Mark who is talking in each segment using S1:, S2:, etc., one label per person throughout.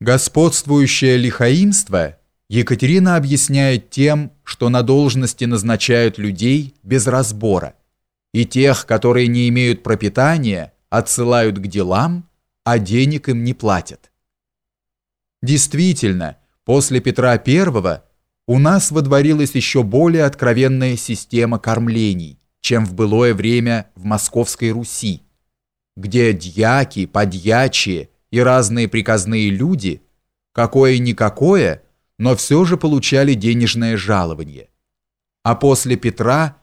S1: Господствующее лихаимство Екатерина объясняет тем, что на должности назначают людей без разбора, и тех, которые не имеют пропитания, отсылают к делам, а денег им не платят. Действительно, после Петра I у нас водворилась еще более откровенная система кормлений, чем в былое время в Московской Руси, где дьяки, подьячие и разные приказные люди, какое-никакое, но все же получали денежное жалование. А после Петра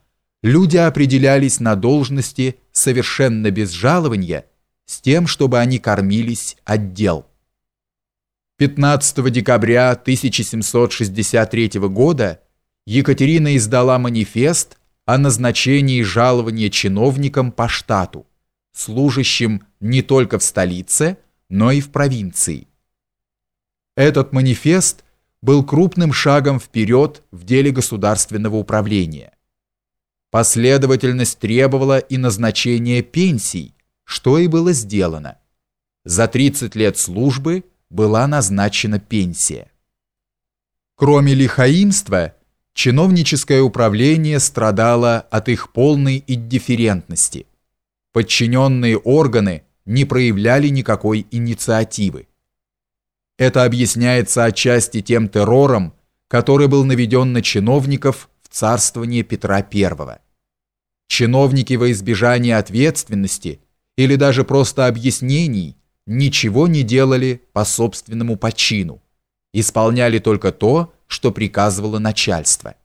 S1: люди определялись на должности совершенно без жалования, с тем, чтобы они кормились отдел. 15 декабря 1763 года Екатерина издала манифест о назначении жалования чиновникам по штату, служащим не только в столице, но и в провинции. Этот манифест был крупным шагом вперед в деле государственного управления. Последовательность требовала и назначения пенсий, что и было сделано. За 30 лет службы была назначена пенсия. Кроме лихаимства, чиновническое управление страдало от их полной индифферентности. Подчиненные органы не проявляли никакой инициативы. Это объясняется отчасти тем террором, который был наведен на чиновников в царствование Петра I. Чиновники во избежание ответственности или даже просто объяснений ничего не делали по собственному почину, исполняли только то, что приказывало начальство.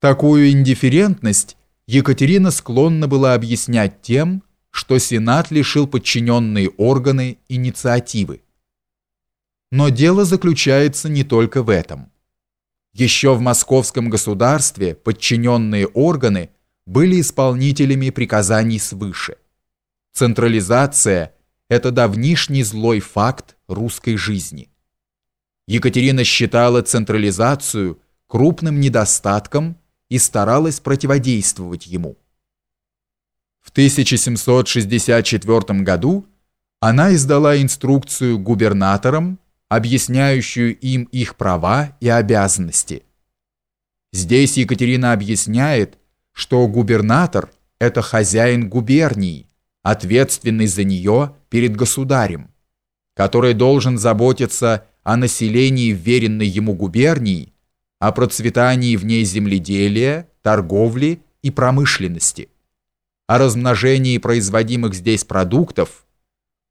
S1: Такую индифферентность Екатерина склонна была объяснять тем, что Сенат лишил подчиненные органы инициативы. Но дело заключается не только в этом. Еще в московском государстве подчиненные органы были исполнителями приказаний свыше. Централизация – это давнишний злой факт русской жизни. Екатерина считала централизацию крупным недостатком и старалась противодействовать ему. В 1764 году она издала инструкцию губернаторам объясняющую им их права и обязанности. Здесь Екатерина объясняет, что губернатор – это хозяин губернии, ответственный за нее перед государем, который должен заботиться о населении веренной ему губернии, о процветании в ней земледелия, торговли и промышленности, о размножении производимых здесь продуктов,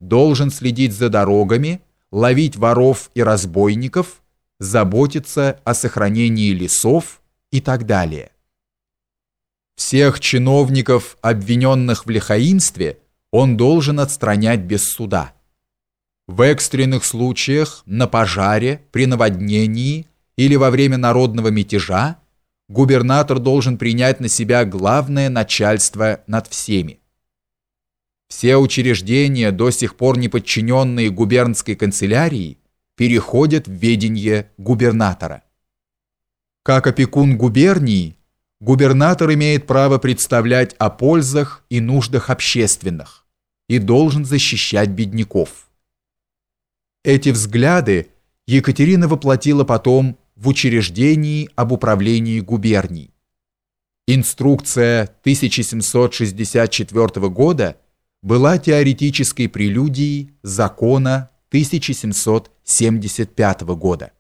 S1: должен следить за дорогами, ловить воров и разбойников, заботиться о сохранении лесов и так далее. Всех чиновников, обвиненных в лихаимстве, он должен отстранять без суда. В экстренных случаях, на пожаре, при наводнении или во время народного мятежа губернатор должен принять на себя главное начальство над всеми. Все учреждения, до сих пор не подчиненные губернской канцелярии, переходят в ведение губернатора. Как опекун губернии, губернатор имеет право представлять о пользах и нуждах общественных и должен защищать бедняков. Эти взгляды Екатерина воплотила потом в учреждении об управлении губернией. Инструкция 1764 года – была теоретической прелюдией закона 1775 года.